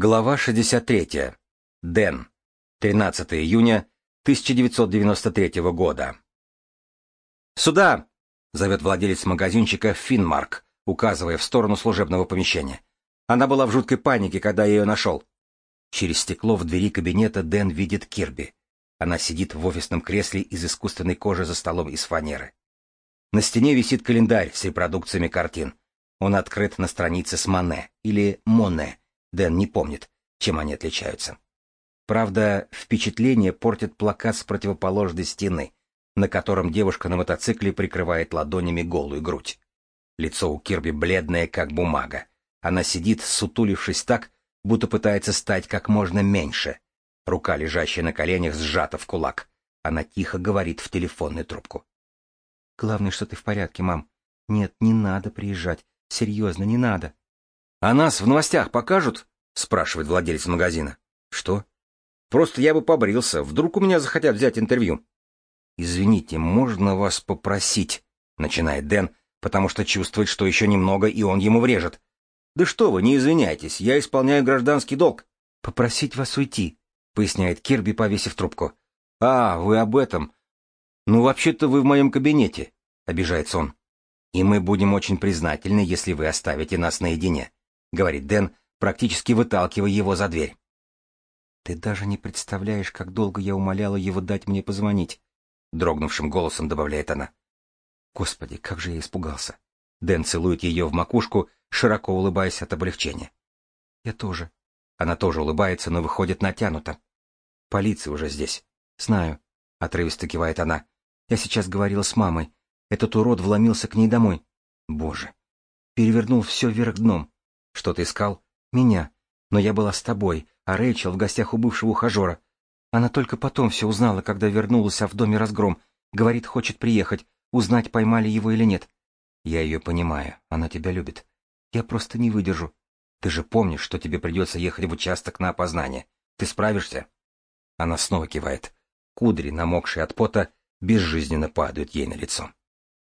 Глава 63. Дэн. 13 июня 1993 года. «Сюда!» — зовет владелец магазинчика Финмарк, указывая в сторону служебного помещения. Она была в жуткой панике, когда я ее нашел. Через стекло в двери кабинета Дэн видит Кирби. Она сидит в офисном кресле из искусственной кожи за столом из фанеры. На стене висит календарь с репродукциями картин. Он открыт на странице с Мане или Моне — Дэн не помнит, чем они отличаются. Правда, впечатление портит плакат с противоположной стены, на котором девушка на мотоцикле прикрывает ладонями голую грудь. Лицо у Кирби бледное, как бумага. Она сидит, сутулившись так, будто пытается стать как можно меньше. Рука, лежащая на коленях, сжата в кулак. Она тихо говорит в телефонную трубку. «Главное, что ты в порядке, мам. Нет, не надо приезжать. Серьезно, не надо. «А нас в новостях покажут?» — спрашивает владелец магазина. «Что?» «Просто я бы побрился. Вдруг у меня захотят взять интервью». «Извините, можно вас попросить?» — начинает Дэн, потому что чувствует, что еще немного, и он ему врежет. «Да что вы, не извиняйтесь, я исполняю гражданский долг». «Попросить вас уйти», — поясняет Кирби, повесив трубку. «А, вы об этом. Ну, вообще-то вы в моем кабинете», — обижается он. «И мы будем очень признательны, если вы оставите нас наедине». — говорит Дэн, практически выталкивая его за дверь. «Ты даже не представляешь, как долго я умоляла его дать мне позвонить», — дрогнувшим голосом добавляет она. «Господи, как же я испугался!» Дэн целует ее в макушку, широко улыбаясь от облегчения. «Я тоже». Она тоже улыбается, но выходит натянуто. «Полиция уже здесь». «Знаю», — отрывисто кивает она. «Я сейчас говорила с мамой. Этот урод вломился к ней домой. Боже. Перевернул все вверх дном. Что ты искал? Меня. Но я была с тобой, а Рэйчел в гостях у бывшего ухажера. Она только потом все узнала, когда вернулась, а в доме разгром. Говорит, хочет приехать, узнать, поймали его или нет. Я ее понимаю, она тебя любит. Я просто не выдержу. Ты же помнишь, что тебе придется ехать в участок на опознание. Ты справишься? Она снова кивает. Кудри, намокшие от пота, безжизненно падают ей на лицо.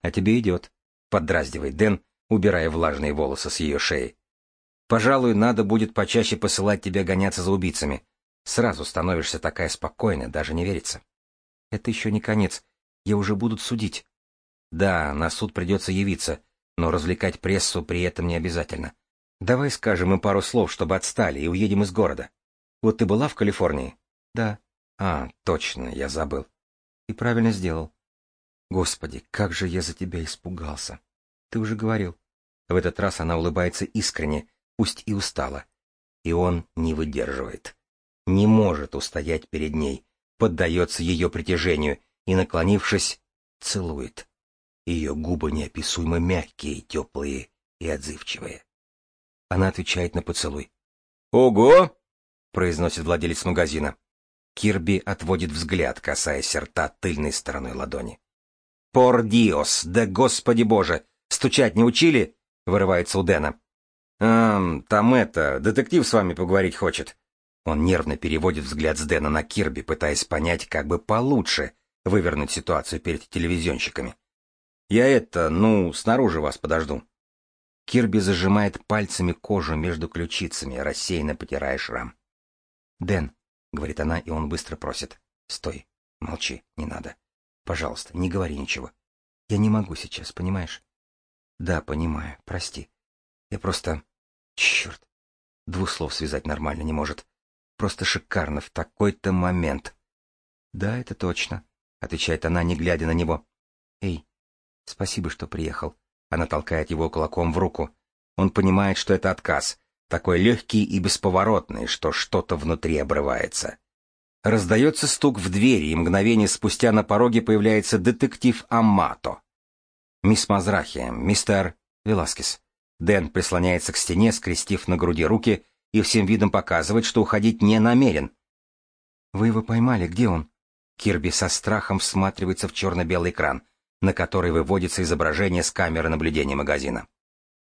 А тебе идет, поддраздивает Дэн, убирая влажные волосы с ее шеи. Пожалуй, надо будет почаще посылать тебя гоняться за убийцами. Сразу становишься такая спокойная, даже не верится. Это еще не конец. Я уже будут судить. Да, на суд придется явиться, но развлекать прессу при этом не обязательно. Давай скажем им пару слов, чтобы отстали, и уедем из города. Вот ты была в Калифорнии? Да. А, точно, я забыл. И правильно сделал. Господи, как же я за тебя испугался. Ты уже говорил. В этот раз она улыбается искренне, пусть и устала. И он не выдерживает. Не может устоять перед ней, поддается ее притяжению и, наклонившись, целует. Ее губы неописуемо мягкие, теплые и отзывчивые. Она отвечает на поцелуй. «Ого!» — произносит владелец магазина. Кирби отводит взгляд, касаясь рта тыльной стороной ладони. «Пор диос! Да господи боже! Стучать не учили?» — вырывается у Дэна. «Эм, там это, детектив с вами поговорить хочет». Он нервно переводит взгляд с Дэна на Кирби, пытаясь понять, как бы получше вывернуть ситуацию перед телевизионщиками. «Я это, ну, снаружи вас подожду». Кирби зажимает пальцами кожу между ключицами, рассеянно потирая шрам. «Дэн», — говорит она, и он быстро просит. «Стой, молчи, не надо. Пожалуйста, не говори ничего. Я не могу сейчас, понимаешь?» «Да, понимаю, прости. Я просто... Черт. Двух слов связать нормально не может. Просто шикарно в такой-то момент. Да, это точно, отвечает она, не глядя на него. Эй, спасибо, что приехал. Она толкает его кулаком в руку. Он понимает, что это отказ, такой легкий и бесповоротный, что что-то внутри обрывается. Раздается стук в двери, и мгновение спустя на пороге появляется детектив Амато. «Мисс Мазрахи, мистер Веласкес». Дэн прислоняется к стене, скрестив на груди руки, и всем видом показывает, что уходить не намерен. «Вы его поймали? Где он?» Кирби со страхом всматривается в черно-белый экран, на который выводится изображение с камеры наблюдения магазина.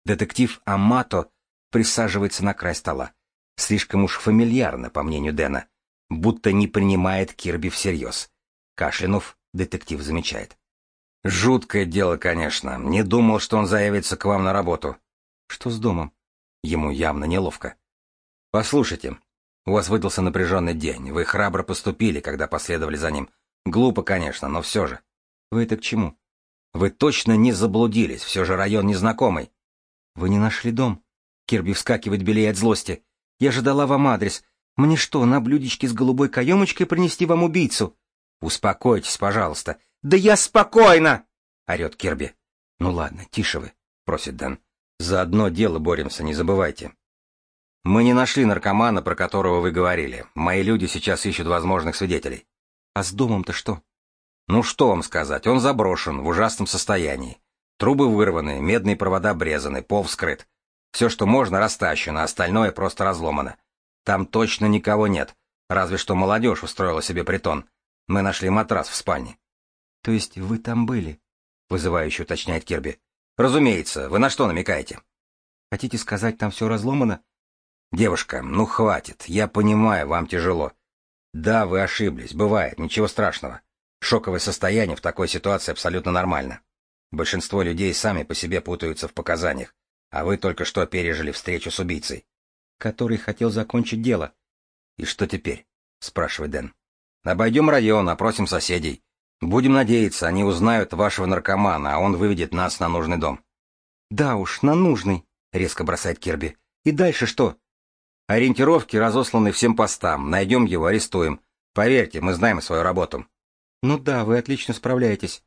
Детектив Амато присаживается на край стола. Слишком уж фамильярно, по мнению Дэна, будто не принимает Кирби всерьез. Кашлянув, детектив замечает. «Жуткое дело, конечно. Не думал, что он заявится к вам на работу. Что с домом? Ему явно неловко. Послушайте, у вас выдался напряженный день. Вы храбро поступили, когда последовали за ним. Глупо, конечно, но все же. Вы это к чему? Вы точно не заблудились, все же район незнакомый. Вы не нашли дом? Кирби вскакивает белее от злости. Я же дала вам адрес. Мне что, на блюдечке с голубой каемочкой принести вам убийцу? Успокойтесь, пожалуйста. Да я спокойно! орет Кирби. Ну ладно, тише вы, просит Дэн. За одно дело боремся, не забывайте. Мы не нашли наркомана, про которого вы говорили. Мои люди сейчас ищут возможных свидетелей. А с домом-то что? Ну что вам сказать, он заброшен, в ужасном состоянии. Трубы вырваны, медные провода обрезаны, пол вскрыт. Все, что можно, растащено, остальное просто разломано. Там точно никого нет, разве что молодежь устроила себе притон. Мы нашли матрас в спальне. — То есть вы там были? — вызывающе уточняет Кирби. — Разумеется. Вы на что намекаете? — Хотите сказать, там все разломано? — Девушка, ну хватит. Я понимаю, вам тяжело. Да, вы ошиблись. Бывает. Ничего страшного. Шоковое состояние в такой ситуации абсолютно нормально. Большинство людей сами по себе путаются в показаниях, а вы только что пережили встречу с убийцей, который хотел закончить дело. И что теперь? спрашивает Дэн. Обойдем район, опросим соседей. Будем надеяться, они узнают вашего наркомана, а он выведет нас на нужный дом. Да уж, на нужный, резко бросает Кирби. И дальше что? Ориентировки разосланы всем постам. Найдем его, арестуем. Поверьте, мы знаем свою работу. Ну да, вы отлично справляетесь.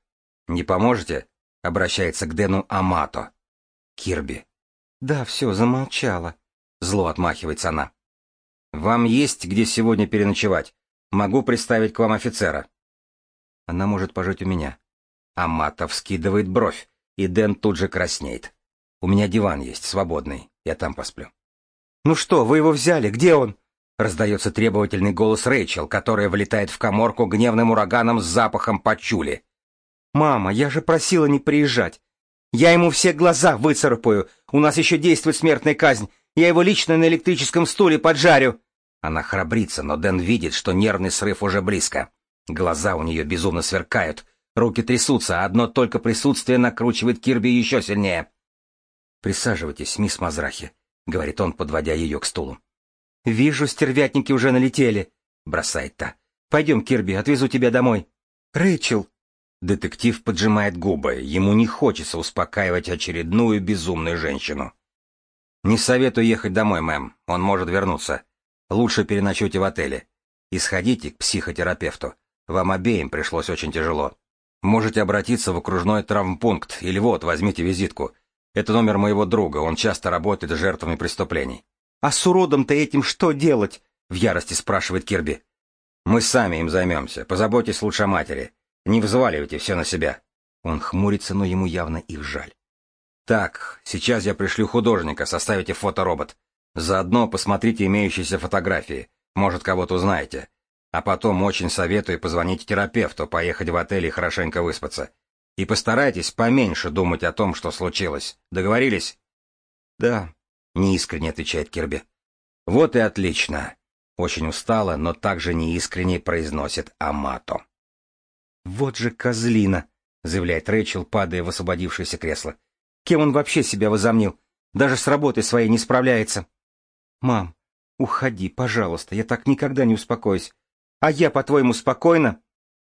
Не поможете? Обращается к Дэну Амато. Кирби. Да, все, замолчала. Зло отмахивается она. Вам есть где сегодня переночевать. Могу представить к вам офицера. Она может пожить у меня. Амато вскидывает бровь, и Дэн тут же краснеет. У меня диван есть, свободный. Я там посплю. «Ну что, вы его взяли? Где он?» Раздается требовательный голос Рэйчел, которая влетает в коморку гневным ураганом с запахом пачули. «Мама, я же просила не приезжать. Я ему все глаза выцарапаю. У нас еще действует смертная казнь. Я его лично на электрическом стуле поджарю». Она храбрится, но Дэн видит, что нервный срыв уже близко. Глаза у нее безумно сверкают, руки трясутся, а одно только присутствие накручивает Кирби еще сильнее. «Присаживайтесь, мисс Мазрахи», — говорит он, подводя ее к стулу. «Вижу, стервятники уже налетели», — бросает та. «Пойдем, Кирби, отвезу тебя домой». «Рэйчел!» Детектив поджимает губы, ему не хочется успокаивать очередную безумную женщину. «Не советую ехать домой, мэм, он может вернуться. Лучше переночуйте в отеле. И сходите к психотерапевту. Вам обеим пришлось очень тяжело. Можете обратиться в окружной травмпункт, или вот, возьмите визитку. Это номер моего друга, он часто работает с жертвами преступлений. «А с уродом-то этим что делать?» — в ярости спрашивает Кирби. «Мы сами им займемся. Позаботьтесь лучше о матери. Не взваливайте все на себя». Он хмурится, но ему явно их жаль. «Так, сейчас я пришлю художника, составите фоторобот. Заодно посмотрите имеющиеся фотографии. Может, кого-то узнаете. А потом очень советую позвонить терапевту, поехать в отель и хорошенько выспаться. И постарайтесь поменьше думать о том, что случилось. Договорились?» «Да», — неискренне отвечает Кирби. «Вот и отлично!» — очень устало, но также неискренне произносит Амато. «Вот же козлина!» — заявляет Рэйчел, падая в освободившееся кресло. «Кем он вообще себя возомнил? Даже с работой своей не справляется!» «Мам, уходи, пожалуйста, я так никогда не успокоюсь. А я, по-твоему, спокойно?»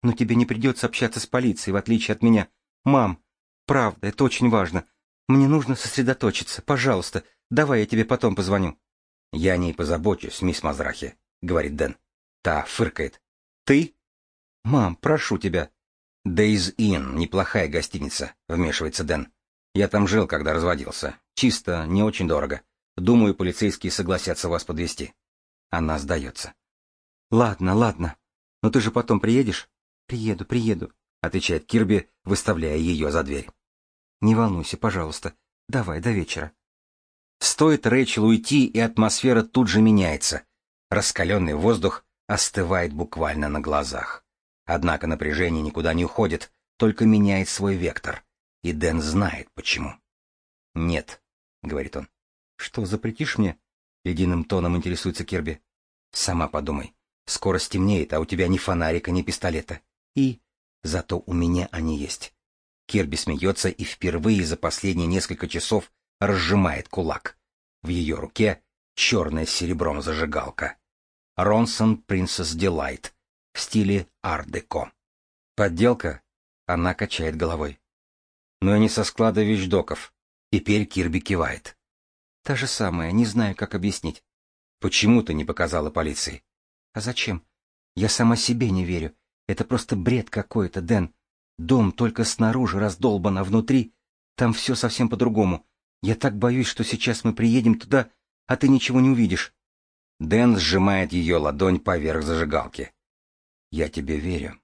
«Но тебе не придется общаться с полицией, в отличие от меня. Мам, правда, это очень важно. Мне нужно сосредоточиться, пожалуйста, Давай я тебе потом позвоню. Я о ней позабочусь, мисс Мазрахи, говорит Дэн. Та фыркает. Ты? Мам, прошу тебя. Days Inn, неплохая гостиница, вмешивается Дэн. Я там жил, когда разводился. Чисто, не очень дорого. Думаю, полицейские согласятся вас подвести. Она сдается. Ладно, ладно. Но ты же потом приедешь? Приеду, приеду, отвечает Кирби, выставляя ее за дверь. Не волнуйся, пожалуйста. Давай до вечера. Стоит Рэйчел уйти, и атмосфера тут же меняется. Раскаленный воздух остывает буквально на глазах. Однако напряжение никуда не уходит, только меняет свой вектор. И Дэн знает, почему. «Нет», — говорит он. «Что, запретишь мне?» — ледяным тоном интересуется Кирби. «Сама подумай. Скоро стемнеет, а у тебя ни фонарика, ни пистолета. И... Зато у меня они есть». Кирби смеется и впервые за последние несколько часов разжимает кулак. В ее руке черная с серебром зажигалка. Ронсон Princess Delight в стиле ар-деко. Подделка? Она качает головой. Но и не со склада вещдоков. Теперь Кирби кивает. Та же самая, не знаю, как объяснить. Почему ты не показала полиции? А зачем? Я сама себе не верю. Это просто бред какой-то, Дэн. Дом только снаружи раздолбан, а внутри там все совсем по-другому. Я так боюсь, что сейчас мы приедем туда, а ты ничего не увидишь. Дэн сжимает ее ладонь поверх зажигалки. Я тебе верю.